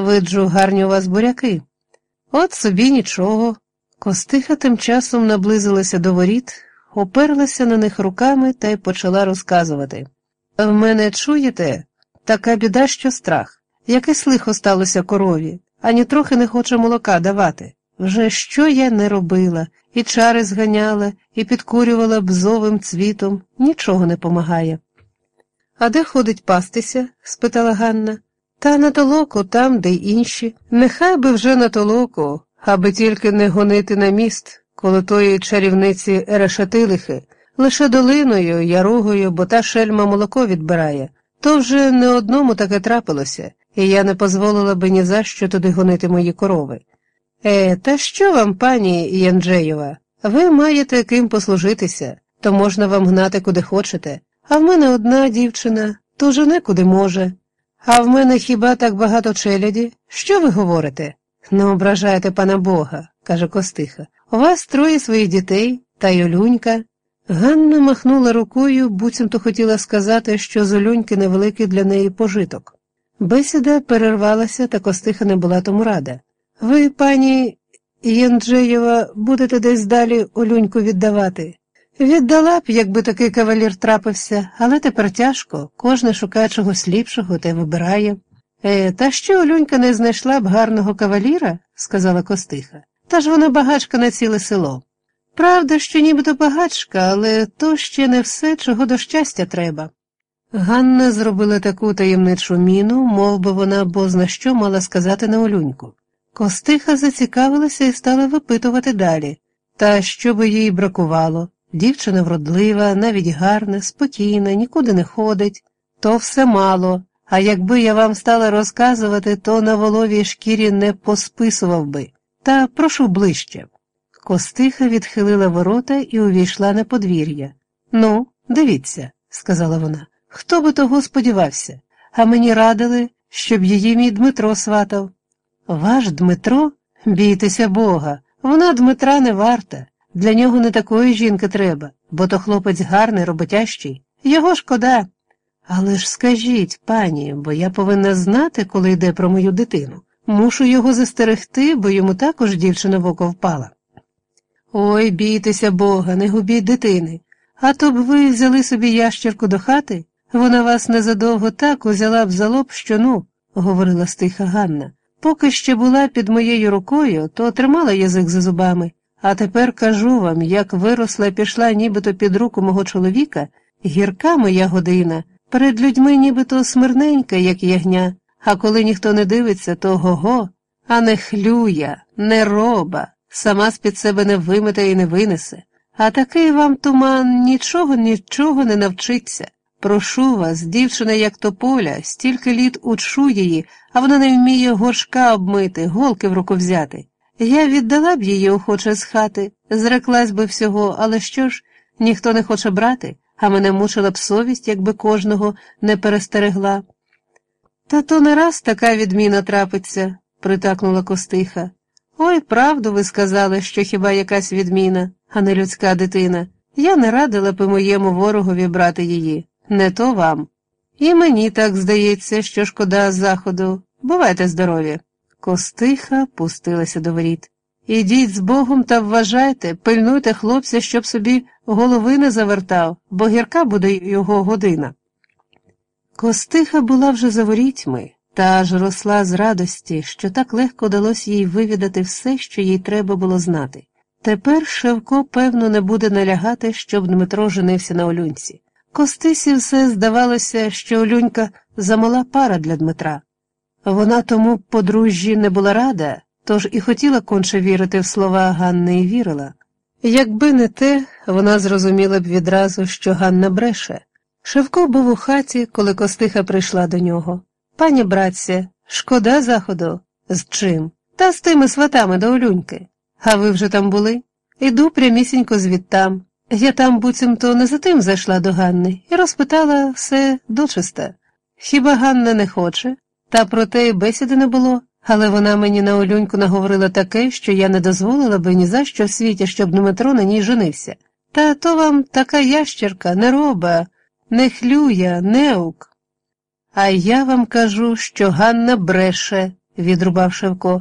Виджу, гарні у вас буряки. От собі нічого. Костиха тим часом наблизилася до воріт, оперлася на них руками та й почала розказувати. В мене чуєте, така біда, що страх. Якесь лихо сталося корові, ані трохи не хоче молока давати. Вже що я не робила, і чари зганяла, і підкурювала бзовим цвітом, нічого не помагає. А де ходить пастися? спитала Ганна. Та на толоку, там, де й інші. Нехай би вже на толоку, аби тільки не гонити на міст, коло тої чарівниці Ерешатилихи, лише долиною, яругою, бо та шельма молоко відбирає. То вже не одному таке трапилося, і я не дозволила би ні за що туди гонити мої корови. Е, та що вам, пані Янджеєва? Ви маєте ким послужитися, то можна вам гнати куди хочете, а в мене одна дівчина, то жене куди може. А в мене хіба так багато челяді? Що ви говорите? Не ображайте пана Бога, каже Костиха. У вас троє своїх дітей та й Олюнька. Ганна махнула рукою, буцімто хотіла сказати, що з Олюньки невеликий для неї пожиток. Бесіда перервалася, та Костиха не була тому рада. Ви, пані Єнджеєва, будете десь далі Олюньку віддавати. Віддала б, якби такий кавалір трапився, але тепер тяжко, кожне шукає чогось ліпшого та вибирає. Е, Та що Олюнька не знайшла б гарного каваліра, сказала Костиха, та ж вона багачка на ціле село. Правда, що нібито багачка, але то ще не все, чого до щастя треба. Ганна зробила таку таємничу міну, мов би вона бозна що мала сказати на Олюньку. Костиха зацікавилася і стала випитувати далі. Та що би їй бракувало? Дівчина вродлива, навіть гарна, спокійна, нікуди не ходить, то все мало, а якби я вам стала розказувати, то на воловій шкірі не посписував би. Та прошу ближче. Костиха відхилила ворота і увійшла на подвір'я. Ну, дивіться, сказала вона, хто би того сподівався, а мені радили, щоб її мій Дмитро сватав. Ваш Дмитро? Бійтеся Бога, вона Дмитра не варта. Для нього не такої жінки треба, бо то хлопець гарний, роботящий. Його шкода. Але ж скажіть, пані, бо я повинна знати, коли йде про мою дитину. Мушу його застерегти, бо йому також дівчина в око впала. Ой, бійтеся Бога, не губіть дитини. А то б ви взяли собі ящерку до хати, вона вас незадовго так узяла б за лоб, що ну, говорила стиха Ганна. Поки ще була під моєю рукою, то тримала язик за зубами. А тепер кажу вам, як виросла пішла нібито під руку мого чоловіка, гірка моя година, перед людьми нібито смирненька, як ягня, а коли ніхто не дивиться, то го-го, а не хлюя, не роба, сама з під себе не вимете і не винесе. А такий вам туман нічого, нічого не навчиться. Прошу вас, дівчина, як тополя, стільки літ учу її, а вона не вміє горшка обмити, голки в руку взяти. Я віддала б її охоче з хати, зреклась би всього, але що ж, ніхто не хоче брати, а мене мучила б совість, якби кожного не перестерегла. Та то не раз така відміна трапиться, притакнула Костиха. Ой, правду ви сказали, що хіба якась відміна, а не людська дитина. Я не радила б моєму ворогові брати її, не то вам. І мені так здається, що шкода заходу. Бувайте здорові. Костиха пустилася до воріт. Ідіть з Богом та вважайте, пильнуйте хлопця, щоб собі голови не завертав, бо гірка буде його година. Костиха була вже за ворітьми, та аж росла з радості, що так легко вдалося їй вивідати все, що їй треба було знати. Тепер Шевко, певно, не буде налягати, щоб Дмитро женився на Олюнці. Костисі все здавалося, що Олюнька замала пара для Дмитра. Вона тому подружжі не була рада, тож і хотіла конче вірити в слова Ганни і вірила. Якби не те, вона зрозуміла б відразу, що Ганна бреше. Шевко був у хаті, коли Костиха прийшла до нього. Пані братці, шкода заходу? З чим? Та з тими сватами до Олюньки. А ви вже там були? Іду прямісінько звідтам. Я там буцімто не за тим зайшла до Ганни і розпитала все дочиста. Хіба Ганна не хоче? Та про те й бесіди не було, але вона мені на Олюньку наговорила таке, що я не дозволила би ні за що в світі, щоб Дмитро на ній женився. Та то вам така ящерка, не роба, не хлюя, неук. А я вам кажу, що Ганна бреше, відрубав Шевко.